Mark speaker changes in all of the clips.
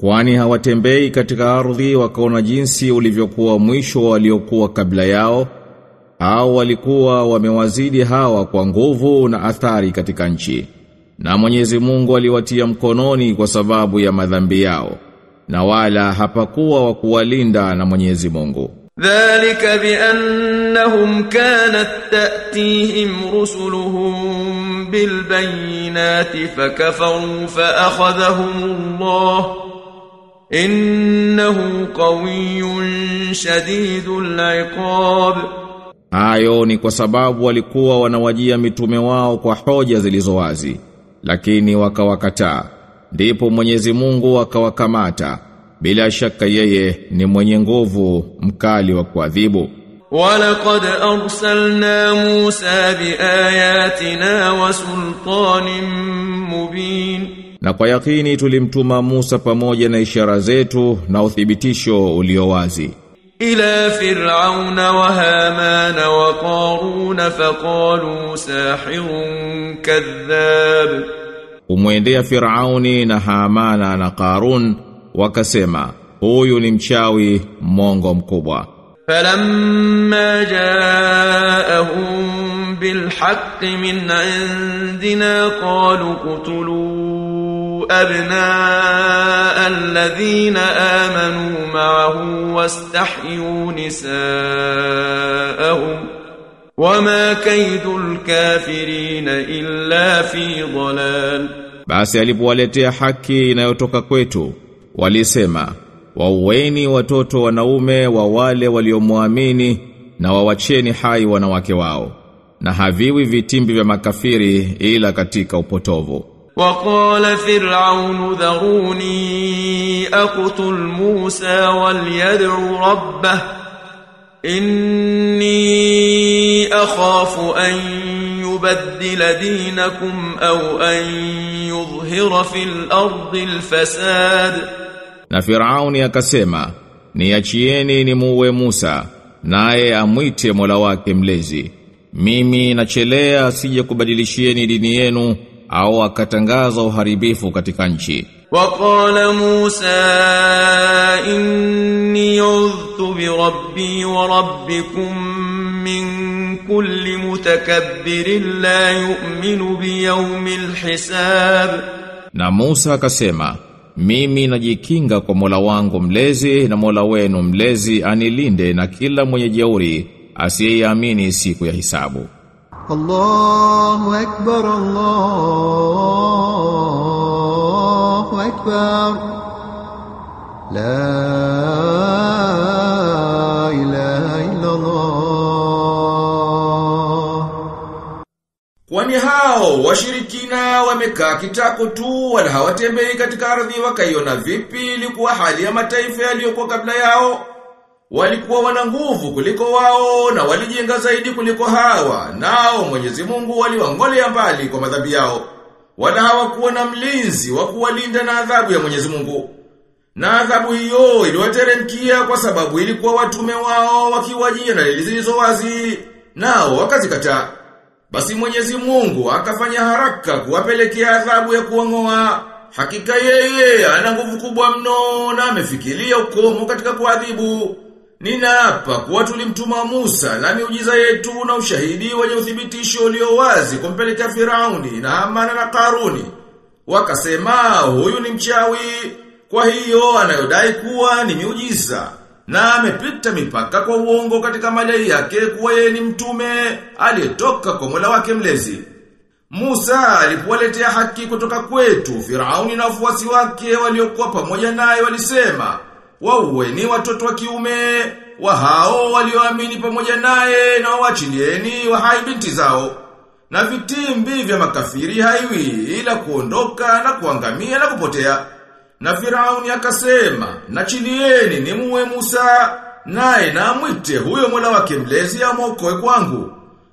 Speaker 1: Kwani hawatembei katika ardhi wakaona jinsi ulivyokuwa mwisho waliokuwa kabla yao au walikuwa wamewazidi hawa kwa nguvu na athari katika nchi. Na Mwenyezi Mungu aliwatia mkononi kwa sababu ya madhambi yao na wala hapakuwa wa kuwalinda na Mwenyezi Mungu.
Speaker 2: Dhalika biannahum kanat ta'tihim rusuluhum bilbayinati fakafaru fa akhadhahum Allah إنه قوي شديد العقاب
Speaker 1: Hayo ni kwa sababu walikuwa wanawajia mitume wao kwa hoja zilizo wazi lakini wakawakataa ndipo Mwenyezi Mungu akawakamata bila shaka yeye ni mwenye nguvu mkali wa kuadhibu
Speaker 2: ولقد أرسلنا موسى بآياتنا وسلطان مبين
Speaker 1: Na kwa yakini tulimtuma Musa pamoja na ishara zetu na uthibitisho ulio wazi.
Speaker 2: Ila Fir'auna wa Hamana wa Qaruna faqalu sahirun kadhab.
Speaker 1: Umwendea Fir'auni na Hamana na Qarun wakasema huyu ni mchawi mongo mkubwa.
Speaker 2: Falamma jaa'ahum bilhaqqi min indina qalu qutuluu أبناء الذين آمنوا معه واستحيوا نساءهم وما كيد الكافرين إلا في ضلال
Speaker 1: basi alipowaletea haki inayotoka kwetu walisema waueni watoto wanaume wa wale waliomwamini na wawacheni hai wanawake wao na haviwi vitimbi vya makafiri ila katika upotovu
Speaker 2: وقال فرعون ذروني أقتل موسى وليدع ربه إني أخاف أن يبدل دينكم أو أن يظهر في الأرض الفساد.
Speaker 1: نفرعون يا كسيما نيachieni nimuwe Musa naye amwite mola wake mlezi. Mimi nachelea دينينو au akatangaza uharibifu katika nchi.
Speaker 2: Waqala Musa inni udhtu bi rabbi wa rabbikum min kulli mutakabbirin la yu'minu bi yawmil hisab.
Speaker 1: Na Musa akasema mimi najikinga kwa Mola wangu mlezi na Mola wenu mlezi anilinde na kila mwenye jeuri asiyeamini siku ya hisabu.
Speaker 3: الله أكبر الله أكبر لا إله إلا الله
Speaker 1: Kwani hao washirikina wamekaa kitako tu wala hawatembei katika ardhi wakaiona vipi ilikuwa hali ya mataifa yaliyokuwa kabla yao Walikuwa wana nguvu kuliko wao na walijenga zaidi kuliko hawa nao Mwenyezi Mungu waliwangolea mbali kwa madhambi yao wala hawakuwa na mlinzi wa kuwalinda na adhabu ya Mwenyezi Mungu na adhabu hiyo iliwateremkia kwa sababu ilikuwa watume wao wakiwajia na dalili zilizo wazi nao wakazikata basi Mwenyezi Mungu akafanya haraka kuwapelekea adhabu ya kuongoa. Hakika yeye ana nguvu kubwa mno na amefikiria ukomo katika kuadhibu. Ninaapa kuwa tulimtuma Musa na miujiza yetu na ushahidi wenye uthibitisho ulio wazi kumpeleka Firauni na Hamana na Karuni. Wakasema huyu ni mchawi, kwa hiyo anayodai kuwa ni miujiza na amepita mipaka kwa uongo katika madai yake kuwa yeye ni mtume aliyetoka kwa Mola wake mlezi. Musa alipowaletea haki kutoka kwetu, Firauni na wafuasi wake waliokuwa pamoja naye walisema, waueni watoto wa kiume wa hao walioamini pamoja naye na wawachilieni wa hai binti zao. Na vitimbi vya makafiri haiwi ila kuondoka na kuangamia na kupotea. Na Firauni akasema, na chilieni ni muwe Musa, naye na mwite huyo Mola wake mlezi amwokoe kwangu."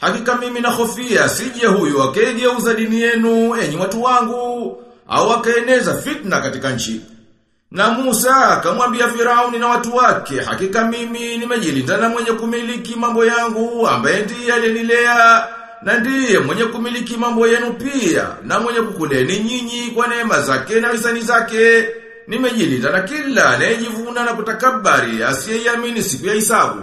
Speaker 1: Hakika mimi na nahofia sije huyo akaigeuza dini yenu enyi watu wangu au akaeneza fitna katika nchi. Na Musa akamwambia Firauni na watu wake, hakika mimi nimejilinda na mwenye kumiliki mambo yangu ambaye ndiye alinilea na ndiye mwenye kumiliki mambo yenu pia na mwenye kukuleni nyinyi kwa neema zake na hisani zake. Nimejilinda na kila anayejivuna na kutakabari asiyeamini siku ya hisabu.